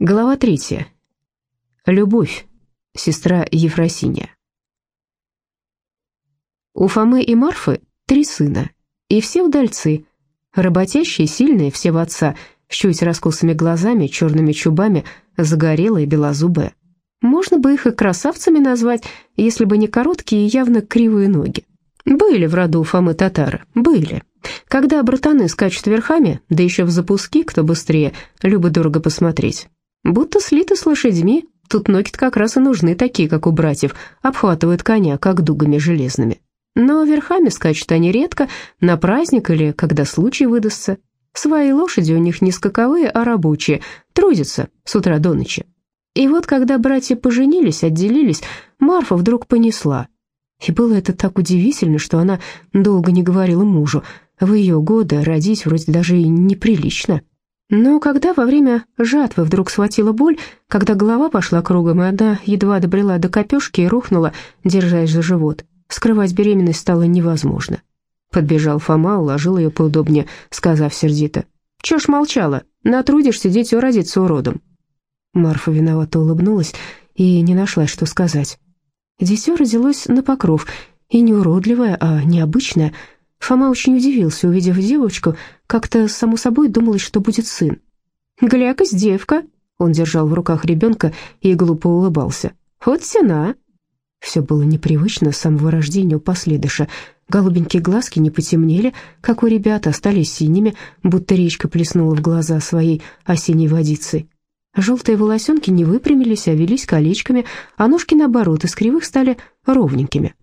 Глава третья. Любовь. Сестра Ефросиния. У Фомы и Марфы три сына, и все удальцы. Работящие, сильные, все в отца, с чуть раскосыми глазами, черными чубами, загорелые, белозубые. Можно бы их и красавцами назвать, если бы не короткие и явно кривые ноги. Были в роду у Фомы татары, были. Когда братаны скачут верхами, да еще в запуски, кто быстрее, любо-дорого посмотреть. Будто слиты с лошадьми, тут ноги как раз и нужны такие, как у братьев, обхватывают коня, как дугами железными. Но верхами скачут они редко, на праздник или когда случай выдастся. Свои лошади у них не скаковые, а рабочие, трудятся с утра до ночи. И вот когда братья поженились, отделились, Марфа вдруг понесла. И было это так удивительно, что она долго не говорила мужу. В ее годы родить вроде даже и неприлично. Но когда во время жатвы вдруг схватила боль, когда голова пошла кругом, и она едва добрела до копешки и рухнула, держась за живот, скрывать беременность стало невозможно. Подбежал Фома, уложил ее поудобнее, сказав сердито, «Чё ж молчала? Натрудишься, дитё родиться уродом». Марфа виновато улыбнулась и не нашла, что сказать. Дитё родилось на покров, и не уродливое, а необычное — Фома очень удивился, увидев девочку, как-то само собой думалось, что будет сын. «Глякась девка!» Он держал в руках ребенка и глупо улыбался. «Вот сена!» Все было непривычно с самого рождения у последыша. Голубенькие глазки не потемнели, как у ребят, остались синими, будто речка плеснула в глаза своей осенней водицей. Желтые волосенки не выпрямились, а велись колечками, а ножки, наоборот, из кривых стали ровненькими.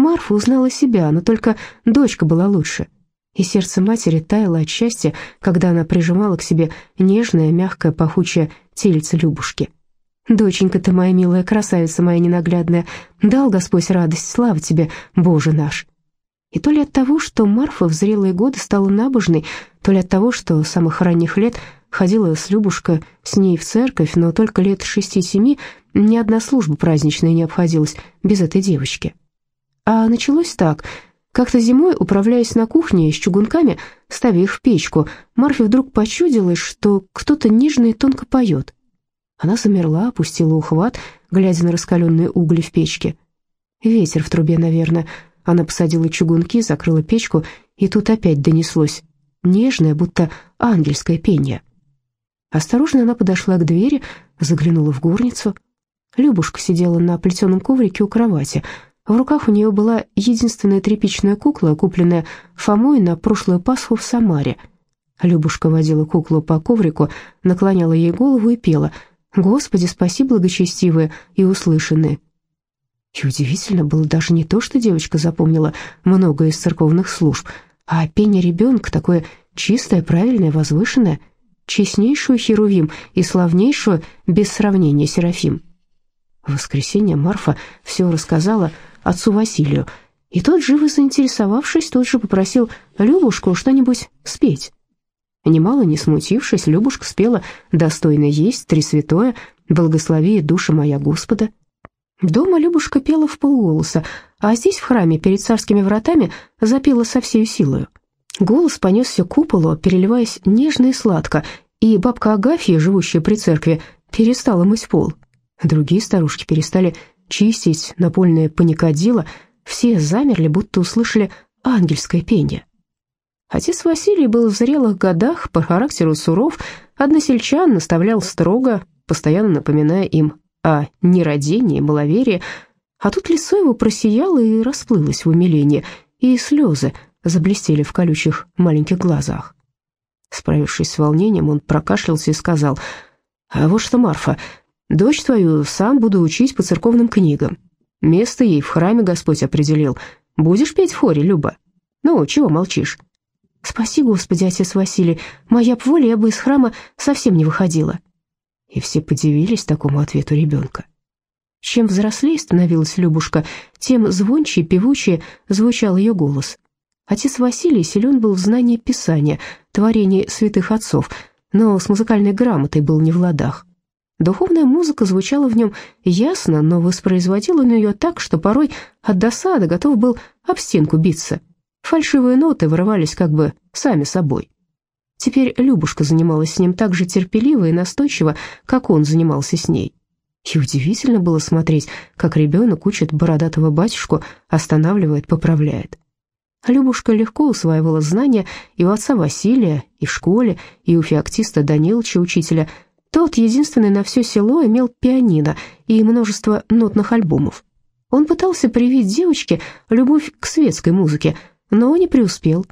Марфа узнала себя, но только дочка была лучше. И сердце матери таяло от счастья, когда она прижимала к себе нежное, мягкое, пахучее тельце Любушки. «Доченька ты моя милая, красавица моя ненаглядная, дал Господь радость, слава тебе, Боже наш!» И то ли от того, что Марфа в зрелые годы стала набожной, то ли от того, что с самых ранних лет ходила с Любушка с ней в церковь, но только лет шести-семи ни одна служба праздничная не обходилась без этой девочки. А началось так. Как-то зимой, управляясь на кухне с чугунками, ставя их в печку, Марфе вдруг почудилось, что кто-то нежно и тонко поет. Она замерла, опустила ухват, глядя на раскаленные угли в печке. Ветер в трубе, наверное. Она посадила чугунки, закрыла печку, и тут опять донеслось. Нежное, будто ангельское пение. Осторожно она подошла к двери, заглянула в горницу. Любушка сидела на плетеном коврике у кровати — в руках у нее была единственная тряпичная кукла, купленная Фомой на прошлую Пасху в Самаре. Любушка водила куклу по коврику, наклоняла ей голову и пела «Господи, спаси благочестивые и услышанные». И удивительно было даже не то, что девочка запомнила много из церковных служб, а пение ребенка такое чистое, правильное, возвышенное, честнейшую Херувим и славнейшую, без сравнения, Серафим. В воскресенье Марфа все рассказала отцу Василию, и тот, живо заинтересовавшись, тут же попросил Любушку что-нибудь спеть. Немало не смутившись, Любушка спела «Достойно есть, три святое, благослови душа моя Господа». Дома Любушка пела в полголоса, а здесь, в храме, перед царскими вратами, запела со всей силою. Голос понесся к куполу, переливаясь нежно и сладко, и бабка Агафья, живущая при церкви, перестала мыть пол. Другие старушки перестали чистить напольное паникадило, все замерли, будто услышали ангельское пение. Отец Василий был в зрелых годах, по характеру суров, односельчан наставлял строго, постоянно напоминая им о нерадении, маловерии, а тут лицо его просияло и расплылось в умилении, и слезы заблестели в колючих маленьких глазах. Справившись с волнением, он прокашлялся и сказал, «А вот что, Марфа, Дочь твою сам буду учить по церковным книгам. Место ей в храме Господь определил. Будешь петь в хоре, Люба? Ну, чего молчишь?» «Спаси, Господи, отец Василий, моя б воля, я бы из храма совсем не выходила». И все подивились такому ответу ребенка. Чем взрослее становилась Любушка, тем звонче и певучее звучал ее голос. Отец Василий силен был в знании Писания, творений святых отцов, но с музыкальной грамотой был не в ладах. Духовная музыка звучала в нем ясно, но воспроизводила он ее так, что порой от досады готов был об стенку биться. Фальшивые ноты вырывались как бы сами собой. Теперь Любушка занималась с ним так же терпеливо и настойчиво, как он занимался с ней. И удивительно было смотреть, как ребенок учит бородатого батюшку, останавливает, поправляет. Любушка легко усваивала знания и у отца Василия, и в школе, и у феоктиста Даниловича, учителя. Тот, единственный на все село, имел пианино и множество нотных альбомов. Он пытался привить девочке любовь к светской музыке, но не преуспел.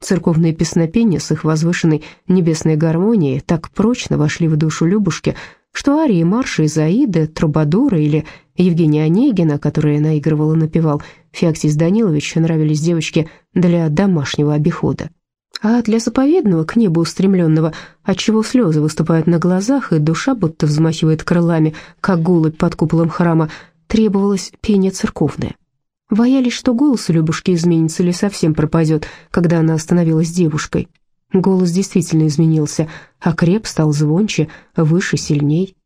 Церковные песнопения с их возвышенной небесной гармонией так прочно вошли в душу Любушки, что арии марши из Аиды, Трубадура или Евгения Онегина, которая наигрывала напевал Феоктис Данилович, нравились девочке для домашнего обихода. А для заповедного, к небу устремленного, отчего слезы выступают на глазах и душа будто взмахивает крылами, как голубь под куполом храма, требовалось пение церковное. Боялись, что голос у Любушки изменится или совсем пропадет, когда она становилась девушкой. Голос действительно изменился, а креп стал звонче, выше, сильней.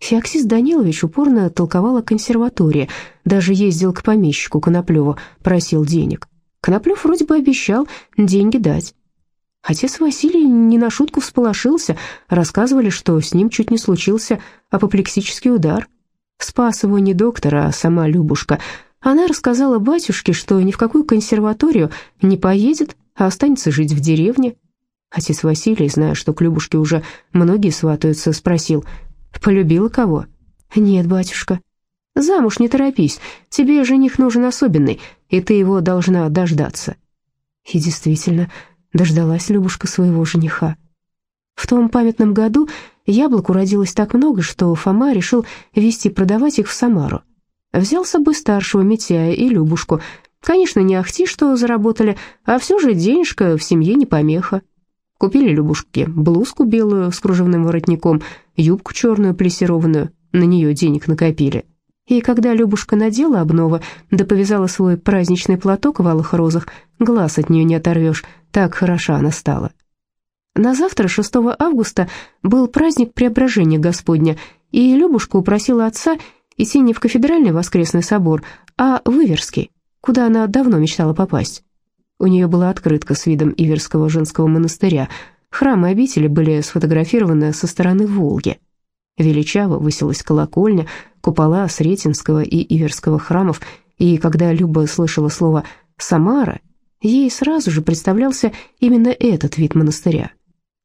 Феоксис Данилович упорно толковал о консерватории, даже ездил к помещику Коноплеву, просил денег. Коноплев вроде бы обещал деньги дать. Отец Василий не на шутку всполошился, рассказывали, что с ним чуть не случился апоплексический удар. Спас его не доктор, а сама Любушка. Она рассказала батюшке, что ни в какую консерваторию не поедет, а останется жить в деревне. Отец Василий, зная, что к Любушке уже многие сватаются, спросил, «Полюбила кого?» «Нет, батюшка». «Замуж не торопись, тебе жених нужен особенный, и ты его должна дождаться». И действительно, дождалась Любушка своего жениха. В том памятном году яблок уродилось так много, что Фома решил везти продавать их в Самару. Взял с собой старшего Митяя и Любушку. Конечно, не ахти, что заработали, а все же денежка в семье не помеха. Купили Любушке блузку белую с кружевным воротником, юбку черную плессированную, на нее денег накопили. И когда Любушка надела обнова, да повязала свой праздничный платок в алых розах, глаз от нее не оторвешь, так хороша она стала. На завтра, 6 августа, был праздник Преображения Господня, и Любушка упросила отца идти не в кафедральный воскресный собор, а в Иверский, куда она давно мечтала попасть. У нее была открытка с видом Иверского женского монастыря. Храмы обители были сфотографированы со стороны Волги. Величаво высилась колокольня, купола Сретенского и Иверского храмов, и когда Люба слышала слово «Самара», ей сразу же представлялся именно этот вид монастыря.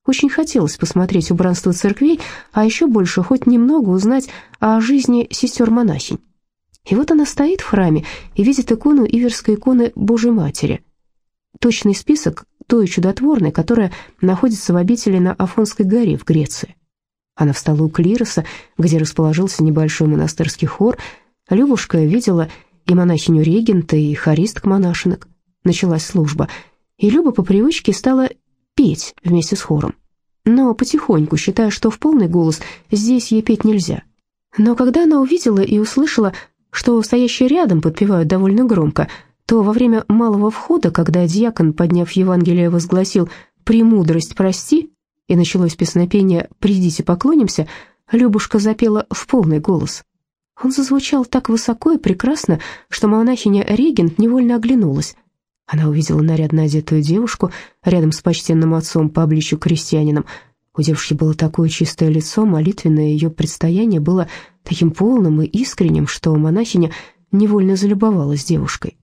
Очень хотелось посмотреть убранство церквей, а еще больше хоть немного узнать о жизни сестер-монахинь. И вот она стоит в храме и видит икону Иверской иконы Божьей Матери – точный список той чудотворной, которая находится в обители на Афонской горе в Греции. Она встала у клироса, где расположился небольшой монастырский хор. Любушка видела и монахиню регента, и хористк монашинок. Началась служба, и Люба по привычке стала петь вместе с хором. Но потихоньку, считая, что в полный голос здесь ей петь нельзя. Но когда она увидела и услышала, что стоящие рядом подпевают довольно громко – то во время малого входа, когда диакон, подняв Евангелие, возгласил «Премудрость прости», и началось песнопение «Придите, поклонимся», Любушка запела в полный голос. Он зазвучал так высоко и прекрасно, что монахиня Регент невольно оглянулась. Она увидела нарядно одетую девушку рядом с почтенным отцом по обличью крестьянином. У девушки было такое чистое лицо, молитвенное ее предстояние было таким полным и искренним, что монахиня невольно залюбовалась девушкой.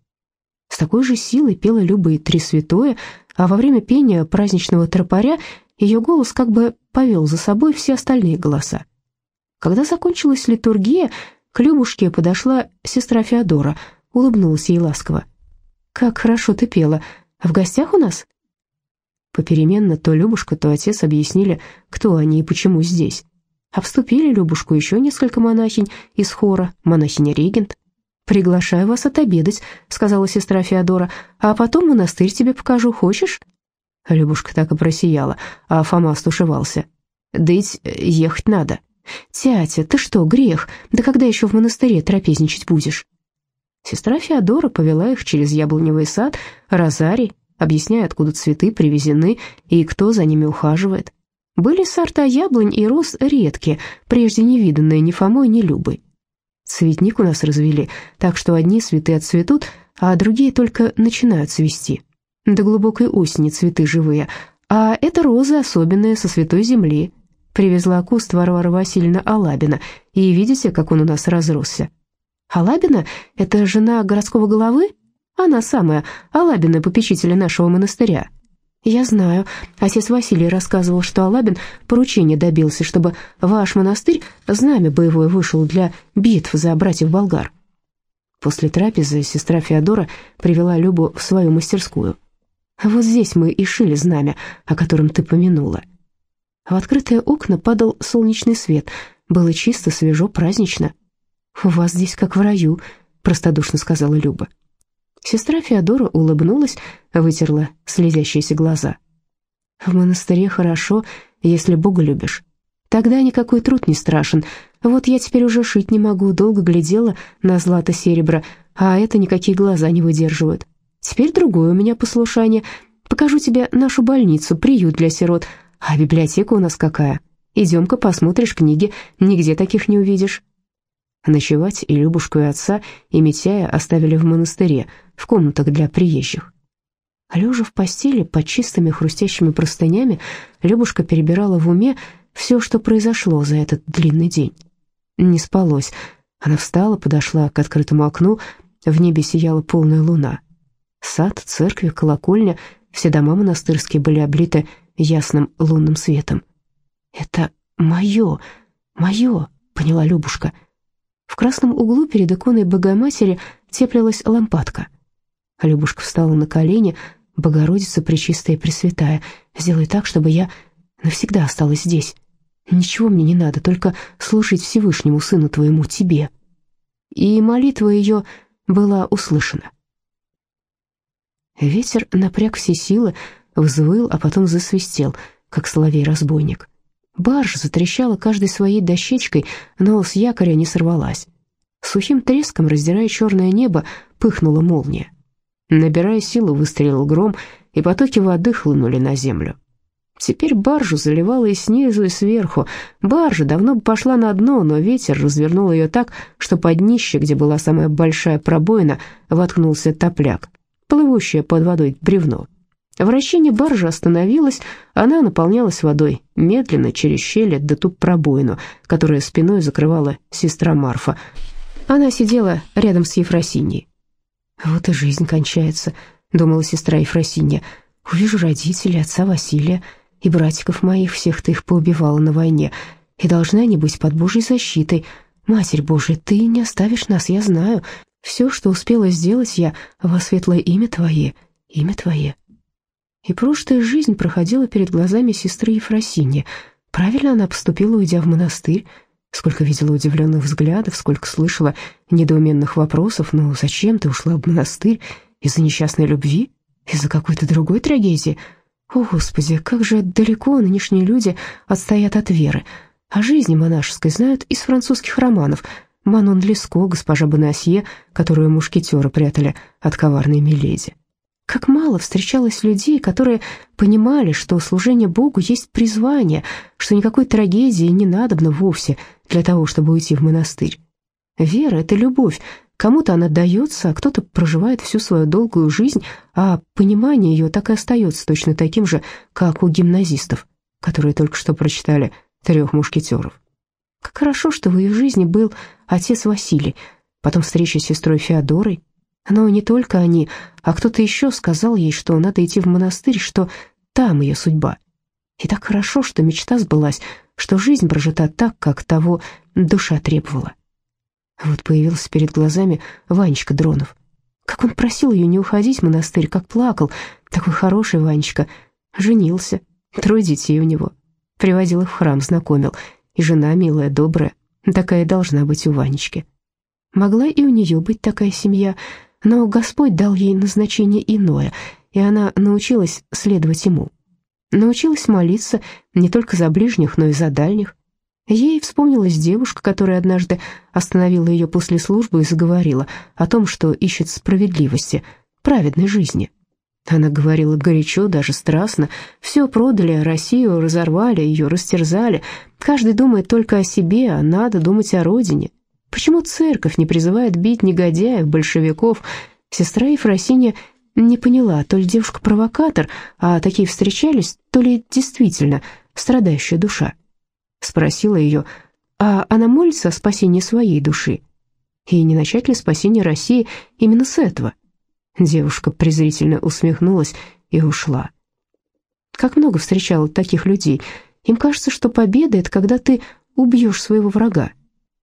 С такой же силой пела Люба и «Три святое», а во время пения праздничного тропаря ее голос как бы повел за собой все остальные голоса. Когда закончилась литургия, к Любушке подошла сестра Феодора, улыбнулась ей ласково. «Как хорошо ты пела. В гостях у нас?» Попеременно то Любушка, то отец объяснили, кто они и почему здесь. Обступили Любушку еще несколько монахинь из хора, монахиня-регент. «Приглашаю вас отобедать», — сказала сестра Феодора, «а потом монастырь тебе покажу, хочешь?» Любушка так и просияла, а Фома стушевался. «Да ведь ехать надо». «Тятя, ты что, грех? Да когда еще в монастыре трапезничать будешь?» Сестра Феодора повела их через яблоневый сад, розарий, объясняя, откуда цветы привезены и кто за ними ухаживает. Были сорта яблонь и роз редкие, прежде не виданные ни Фомой, ни Любой. Цветник у нас развели, так что одни цветы отцветут, а другие только начинают цвести. До глубокой осени цветы живые, А это розы особенные со святой земли. Привезла куст Варвара Васильевна Алабина, и видите, как он у нас разросся. Алабина — это жена городского головы? Она самая, Алабина, попечителя нашего монастыря. Я знаю, отец Василий рассказывал, что Алабин поручение добился, чтобы ваш монастырь знамя боевое вышел для битв за братьев болгар. После трапезы сестра Феодора привела Любу в свою мастерскую. Вот здесь мы и шили знамя, о котором ты помянула. В открытые окна падал солнечный свет, было чисто, свежо, празднично. «У вас здесь как в раю», — простодушно сказала Люба. Сестра Феодора улыбнулась, вытерла слезящиеся глаза. «В монастыре хорошо, если Бога любишь. Тогда никакой труд не страшен. Вот я теперь уже шить не могу, долго глядела на злато-серебро, а это никакие глаза не выдерживают. Теперь другое у меня послушание. Покажу тебе нашу больницу, приют для сирот. А библиотека у нас какая? Идем-ка посмотришь книги, нигде таких не увидишь». Ночевать и Любушку, и отца, и Митяя оставили в монастыре, в комнатах для приезжих. Лежа в постели под чистыми хрустящими простынями, Любушка перебирала в уме все, что произошло за этот длинный день. Не спалось. Она встала, подошла к открытому окну, в небе сияла полная луна. Сад, церкви, колокольня, все дома монастырские были облиты ясным лунным светом. «Это мое, мое», — поняла Любушка, — в красном углу перед иконой Богоматери теплилась лампадка. Любушка встала на колени. «Богородица Пречистая и Пресвятая, сделай так, чтобы я навсегда осталась здесь. Ничего мне не надо, только служить Всевышнему Сыну Твоему, Тебе». И молитва ее была услышана. Ветер напряг все силы, взвыл, а потом засвистел, как соловей-разбойник. Баржа затрещала каждой своей дощечкой, но с якоря не сорвалась. Сухим треском, раздирая черное небо, пыхнула молния. Набирая силу, выстрелил гром, и потоки воды хлынули на землю. Теперь баржу заливало и снизу, и сверху. Баржа давно бы пошла на дно, но ветер развернул ее так, что под днище, где была самая большая пробоина, воткнулся топляк, плывущее под водой бревно. Вращение баржи остановилось, она наполнялась водой, медленно, через щели до ту пробоину, которая спиной закрывала сестра Марфа. Она сидела рядом с Ефросиньей. «Вот и жизнь кончается», — думала сестра Ефросинья. «Увижу родителей, отца Василия и братиков моих, всех ты их поубивала на войне, и должны они быть под Божьей защитой. Матерь Божия, ты не оставишь нас, я знаю. Все, что успела сделать я во светлое имя Твое, имя Твое». И прошлая жизнь проходила перед глазами сестры Ефросиньи. Правильно она поступила, уйдя в монастырь. Сколько видела удивленных взглядов, сколько слышала недоуменных вопросов. «Ну, зачем ты ушла в монастырь? Из-за несчастной любви? Из-за какой-то другой трагедии?» О, Господи, как же далеко нынешние люди отстоят от веры. О жизни монашеской знают из французских романов. Манон Леско, госпожа Бонасье, которую мушкетеры прятали от коварной Миледи. Как мало встречалось людей, которые понимали, что служение Богу есть призвание, что никакой трагедии не надобно вовсе для того, чтобы уйти в монастырь. Вера — это любовь, кому-то она дается, а кто-то проживает всю свою долгую жизнь, а понимание ее так и остается точно таким же, как у гимназистов, которые только что прочитали «Трех мушкетеров». Как хорошо, что в ее жизни был отец Василий, потом встреча с сестрой Феодорой, но не только они, а кто-то еще сказал ей, что надо идти в монастырь, что там ее судьба. И так хорошо, что мечта сбылась, что жизнь прожита так, как того душа требовала. Вот появился перед глазами Ванечка Дронов. Как он просил ее не уходить в монастырь, как плакал. Такой хороший Ванечка. Женился. Трое детей у него. Приводил их в храм, знакомил. И жена милая, добрая. Такая должна быть у Ванечки. Могла и у нее быть такая семья — но Господь дал ей назначение иное, и она научилась следовать ему. Научилась молиться не только за ближних, но и за дальних. Ей вспомнилась девушка, которая однажды остановила ее после службы и заговорила о том, что ищет справедливости, праведной жизни. Она говорила горячо, даже страстно. Все продали, Россию разорвали, ее растерзали. Каждый думает только о себе, а надо думать о родине. Почему церковь не призывает бить негодяев, большевиков? Сестра Ефросинья не поняла, то ли девушка-провокатор, а такие встречались, то ли действительно страдающая душа. Спросила ее, а она молится о спасении своей души? И не начать ли спасение России именно с этого? Девушка презрительно усмехнулась и ушла. Как много встречала таких людей. Им кажется, что победа — это когда ты убьешь своего врага.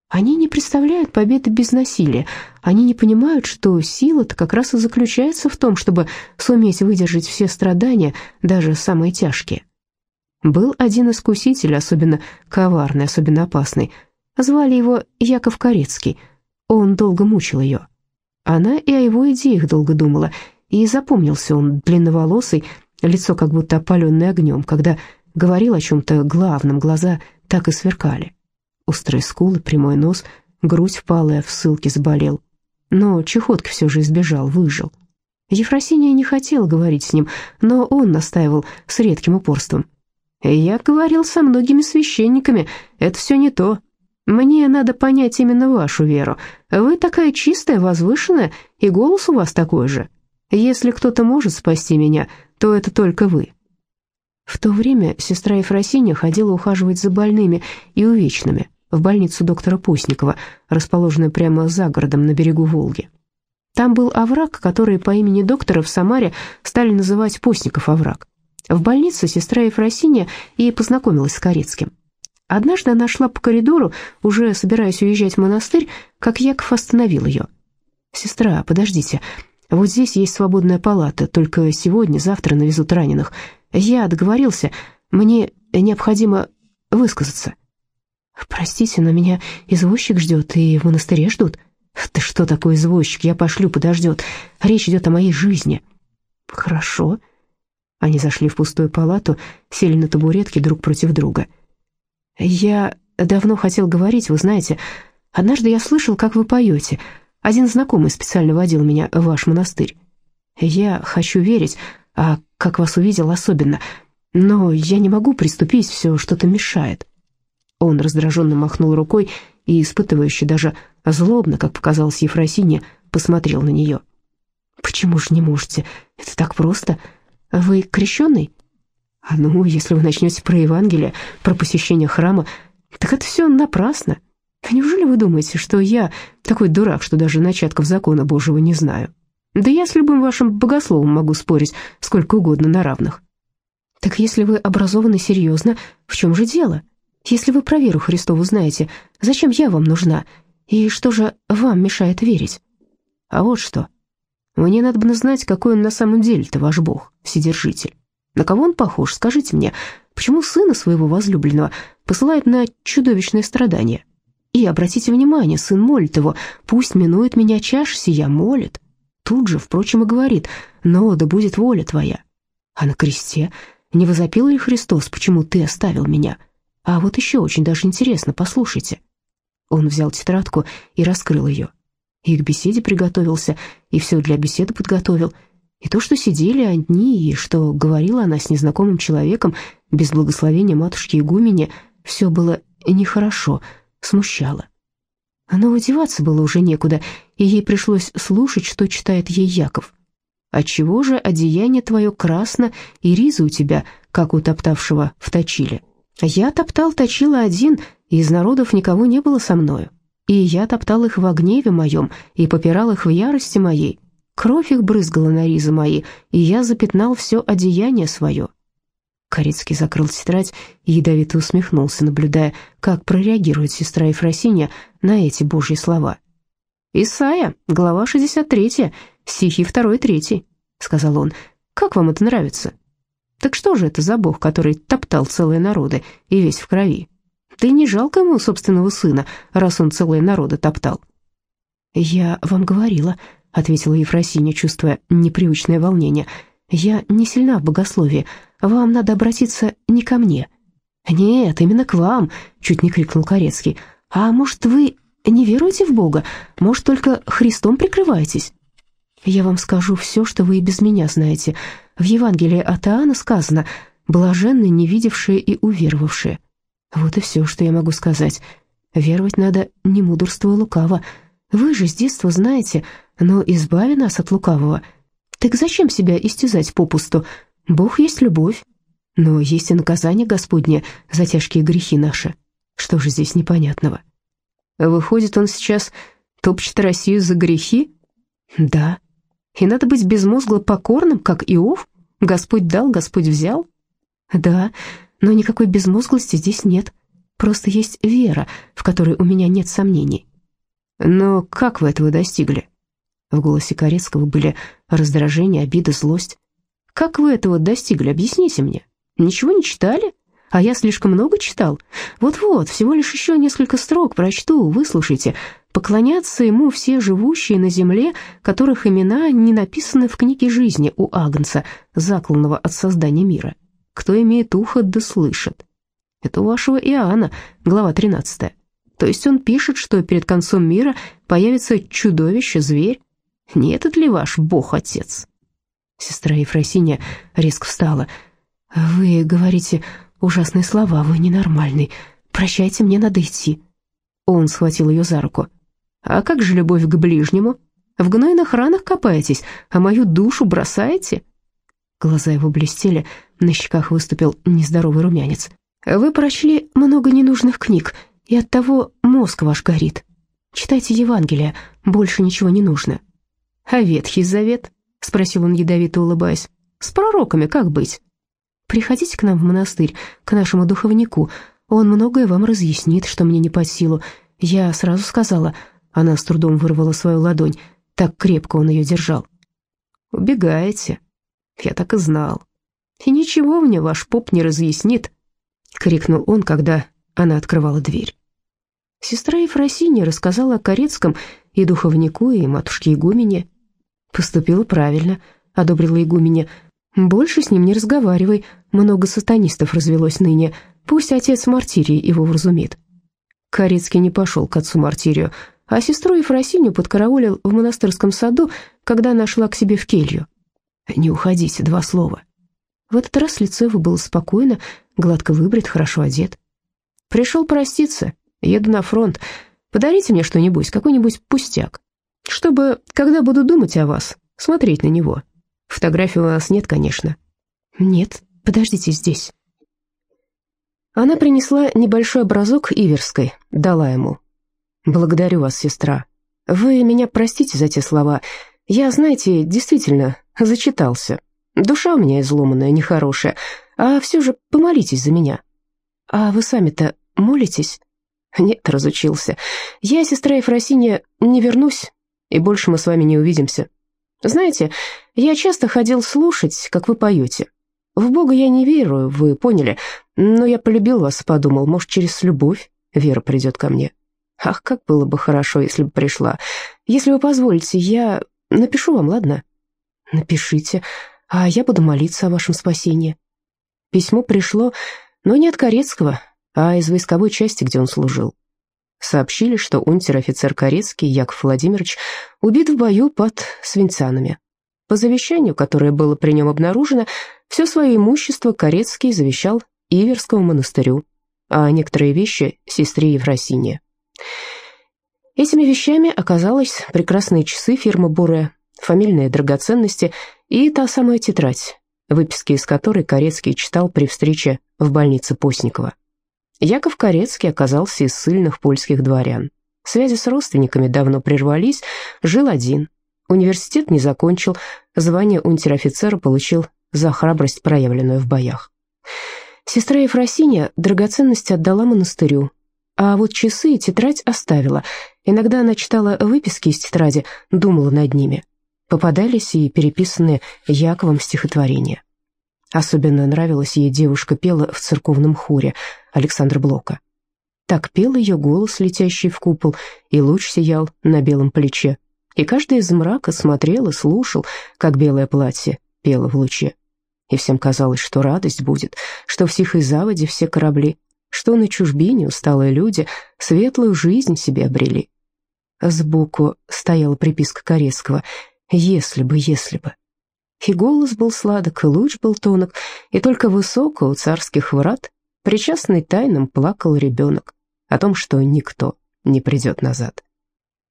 Они не представляют победы без насилия. Они не понимают, что сила-то как раз и заключается в том, чтобы суметь выдержать все страдания, даже самые тяжкие. Был один искуситель, особенно коварный, особенно опасный. Звали его Яков Корецкий. Он долго мучил ее. Она и о его идеях долго думала, и запомнился он длинноволосый, лицо как будто опаленное огнем, когда говорил о чем-то главном, глаза так и сверкали. Острые скулы, прямой нос, грудь впалая, в ссылке заболел. Но чехотки все же избежал, выжил. Ефросиния не хотела говорить с ним, но он настаивал с редким упорством. «Я говорил со многими священниками, это все не то. Мне надо понять именно вашу веру. Вы такая чистая, возвышенная, и голос у вас такой же. Если кто-то может спасти меня, то это только вы». В то время сестра Ефросиния ходила ухаживать за больными и увечными в больницу доктора Постникова, расположенную прямо за городом на берегу Волги. Там был овраг, который по имени доктора в Самаре стали называть Постников овраг. В больнице сестра Ефросиния и познакомилась с Корецким. Однажды она шла по коридору, уже собираясь уезжать в монастырь, как Яков остановил ее. «Сестра, подождите, вот здесь есть свободная палата, только сегодня, завтра навезут раненых. Я договорился, мне необходимо высказаться». «Простите, но меня извозчик ждет, и в монастыре ждут». «Ты что такое извозчик? Я пошлю, подождет. Речь идет о моей жизни». «Хорошо». Они зашли в пустую палату, сели на табуретки друг против друга. «Я давно хотел говорить, вы знаете. Однажды я слышал, как вы поете. Один знакомый специально водил меня в ваш монастырь. Я хочу верить, а как вас увидел особенно. Но я не могу приступить, все что-то мешает». Он раздраженно махнул рукой и, испытывающе даже злобно, как показалось Ефросине, посмотрел на нее. «Почему же не можете? Это так просто. Вы крещеный?» «А ну, если вы начнете про Евангелие, про посещение храма, так это все напрасно. Неужели вы думаете, что я такой дурак, что даже начатков закона Божьего не знаю? Да я с любым вашим богословом могу спорить сколько угодно на равных». «Так если вы образованы серьезно, в чем же дело?» Если вы про веру Христову знаете, зачем я вам нужна? И что же вам мешает верить? А вот что. Мне надо бы знать, какой он на самом деле-то ваш Бог, Вседержитель. На кого он похож, скажите мне, почему сына своего возлюбленного посылает на чудовищные страдания? И обратите внимание, сын молит его, пусть минует меня чаш сия, молит. Тут же, впрочем, и говорит, но да будет воля твоя. А на кресте не возопил ли Христос, почему ты оставил меня? А вот еще очень даже интересно, послушайте». Он взял тетрадку и раскрыл ее. И к беседе приготовился, и все для беседы подготовил. И то, что сидели одни, и что говорила она с незнакомым человеком, без благословения матушки игумени, все было нехорошо, смущало. Но одеваться было уже некуда, и ей пришлось слушать, что читает ей Яков. «Отчего же одеяние твое красно, и риза у тебя, как у топтавшего в точиле?» Я топтал точила один, и из народов никого не было со мною. И я топтал их в гневе моем, и попирал их в ярости моей. Кровь их брызгала на ризы мои, и я запятнал все одеяние свое». Корецкий закрыл тетрадь и ядовито усмехнулся, наблюдая, как прореагирует сестра Ефросинья на эти божьи слова. «Исайя, глава 63, стихи 2-3», — сказал он. «Как вам это нравится?» Так что же это за бог, который топтал целые народы и весь в крови? Ты не жалко ему собственного сына, раз он целые народы топтал?» «Я вам говорила», — ответила Ефросинья, чувствуя непривычное волнение. «Я не сильна в богословии. Вам надо обратиться не ко мне». «Нет, именно к вам», — чуть не крикнул Корецкий. «А может, вы не веруете в Бога? Может, только Христом прикрываетесь?» «Я вам скажу все, что вы и без меня знаете. В Евангелии от Иоанна сказано «блаженны не видевшие и уверовавшие». Вот и все, что я могу сказать. Веровать надо не мудрство и лукаво. Вы же с детства знаете, но избави нас от лукавого. Так зачем себя истязать попусту? Бог есть любовь. Но есть и наказание Господне за тяжкие грехи наши. Что же здесь непонятного? Выходит, он сейчас топчет Россию за грехи? Да. И надо быть безмозгло покорным, как Иов? Господь дал, Господь взял? Да, но никакой безмозглости здесь нет. Просто есть вера, в которой у меня нет сомнений. Но как вы этого достигли? В голосе Корецкого были раздражение, обида, злость. Как вы этого достигли, объясните мне. Ничего не читали? А я слишком много читал? Вот-вот, всего лишь еще несколько строк прочту, выслушайте. Поклоняться ему все живущие на земле, которых имена не написаны в книге жизни у Агнца, закланного от создания мира. Кто имеет ухо, да слышит. Это у вашего Иоанна, глава 13. То есть он пишет, что перед концом мира появится чудовище, зверь. Не этот ли ваш Бог-отец? Сестра Ефросиния резко встала. «Вы говорите ужасные слова, вы ненормальный. Прощайте, мне надо идти». Он схватил ее за руку. «А как же любовь к ближнему? В гнойных ранах копаетесь, а мою душу бросаете?» Глаза его блестели, на щеках выступил нездоровый румянец. «Вы прочли много ненужных книг, и оттого мозг ваш горит. Читайте Евангелие, больше ничего не нужно». «А Ветхий Завет?» — спросил он, ядовито улыбаясь. «С пророками как быть?» «Приходите к нам в монастырь, к нашему духовнику. Он многое вам разъяснит, что мне не под силу. Я сразу сказала...» Она с трудом вырвала свою ладонь. Так крепко он ее держал. «Убегаете?» «Я так и знал. И ничего мне ваш поп не разъяснит», — крикнул он, когда она открывала дверь. Сестра Ефросинья рассказала о Корецком и духовнику, и матушке Игумене. «Поступила правильно», — одобрила Игумене. «Больше с ним не разговаривай, много сатанистов развелось ныне, пусть отец Мартирий его вразумит». Корецкий не пошел к отцу Мартирию, а сестру Ефросинью подкараулил в монастырском саду, когда она шла к себе в келью. «Не уходите, два слова». В этот раз лицо его было спокойно, гладко выбрит, хорошо одет. «Пришел проститься, еду на фронт. Подарите мне что-нибудь, какой-нибудь пустяк, чтобы, когда буду думать о вас, смотреть на него. Фотографий у нас нет, конечно». «Нет, подождите здесь». Она принесла небольшой образок Иверской, дала ему. «Благодарю вас, сестра. Вы меня простите за те слова. Я, знаете, действительно зачитался. Душа у меня изломанная, нехорошая. А все же помолитесь за меня». «А вы сами-то молитесь?» «Нет, разучился. Я, сестра Ефросинья, не вернусь, и больше мы с вами не увидимся. Знаете, я часто ходил слушать, как вы поете. В Бога я не верю, вы поняли, но я полюбил вас, подумал, может, через любовь вера придет ко мне. Ах, как было бы хорошо, если бы пришла. Если вы позволите, я напишу вам, ладно?» «Напишите, а я буду молиться о вашем спасении». Письмо пришло, но не от Корецкого, а из войсковой части, где он служил. Сообщили, что унтер-офицер Корецкий Яков Владимирович убит в бою под свинцанами. По завещанию, которое было при нем обнаружено, все свое имущество Корецкий завещал Иверскому монастырю, а некоторые вещи — сестре Евросине. Этими вещами оказалось прекрасные часы фирмы Буре, фамильные драгоценности и та самая тетрадь, выписки из которой Корецкий читал при встрече в больнице Постникова. Яков Корецкий оказался из сильных польских дворян. Связи с родственниками давно прервались, жил один. Университет не закончил, звание унтер-офицера получил за храбрость, проявленную в боях. Сестра Ефросиния драгоценности отдала монастырю, а вот часы и тетрадь оставила. Иногда она читала выписки из тетради, думала над ними. Попадались и переписанные Яковом стихотворения. Особенно нравилась ей девушка пела в церковном хоре Александра Блока. Так пел ее голос, летящий в купол, и луч сиял на белом плече. И каждый из мрака смотрел и слушал, как белое платье пело в луче. И всем казалось, что радость будет, что в тихой заводе все корабли, что на чужбине усталые люди светлую жизнь себе обрели. Сбоку стояла приписка Корецкого «Если бы, если бы». И голос был сладок, и луч был тонок, и только высоко у царских врат, причастный тайнам, плакал ребенок о том, что никто не придет назад.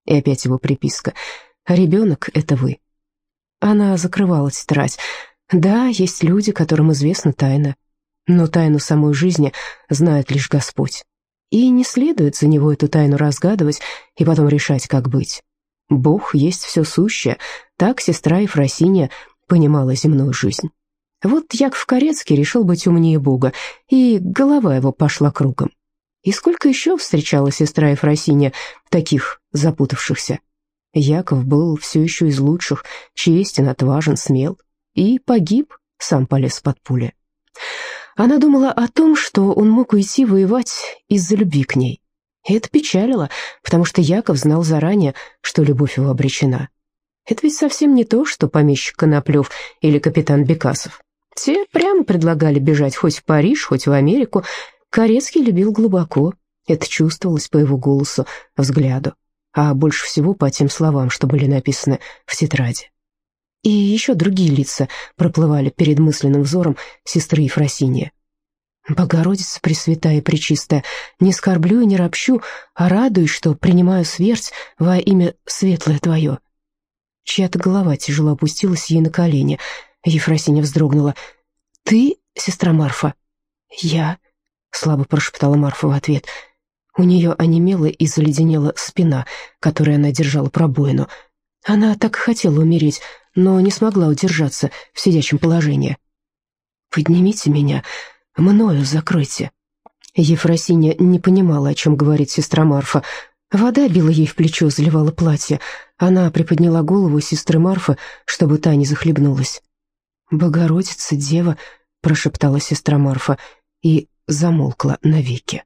И опять его приписка «Ребенок — это вы». Она закрывала тетрадь. Да, есть люди, которым известна тайна, но тайну самой жизни знает лишь Господь. И не следует за него эту тайну разгадывать и потом решать, как быть. Бог есть все сущее, так сестра Ефросинья понимала земную жизнь. Вот Яков Корецкий решил быть умнее Бога, и голова его пошла кругом. И сколько еще встречала сестра Ефросинья таких запутавшихся? Яков был все еще из лучших, честен, отважен, смел. И погиб, сам полез под пули. Она думала о том, что он мог уйти воевать из-за любви к ней. И это печалило, потому что Яков знал заранее, что любовь его обречена. Это ведь совсем не то, что помещик Коноплев или капитан Бекасов. Те прямо предлагали бежать хоть в Париж, хоть в Америку. Корецкий любил глубоко. Это чувствовалось по его голосу, взгляду, а больше всего по тем словам, что были написаны в тетради. И еще другие лица проплывали перед мысленным взором сестры Ефросиньи. «Богородица Пресвятая и Пречистая, не скорблю и не ропщу, а радуюсь, что принимаю смерть во имя светлое Твое». Чья-то голова тяжело опустилась ей на колени. Ефросинья вздрогнула. «Ты, сестра Марфа?» «Я», — слабо прошептала Марфа в ответ. У нее онемела и заледенела спина, которой она держала пробоину. Она так хотела умереть, но не смогла удержаться в сидячем положении. «Поднимите меня, мною закройте». Ефросинья не понимала, о чем говорит сестра Марфа. Вода била ей в плечо, заливала платье. Она приподняла голову сестры Марфы, чтобы та не захлебнулась. «Богородица, дева», — прошептала сестра Марфа и замолкла навеки.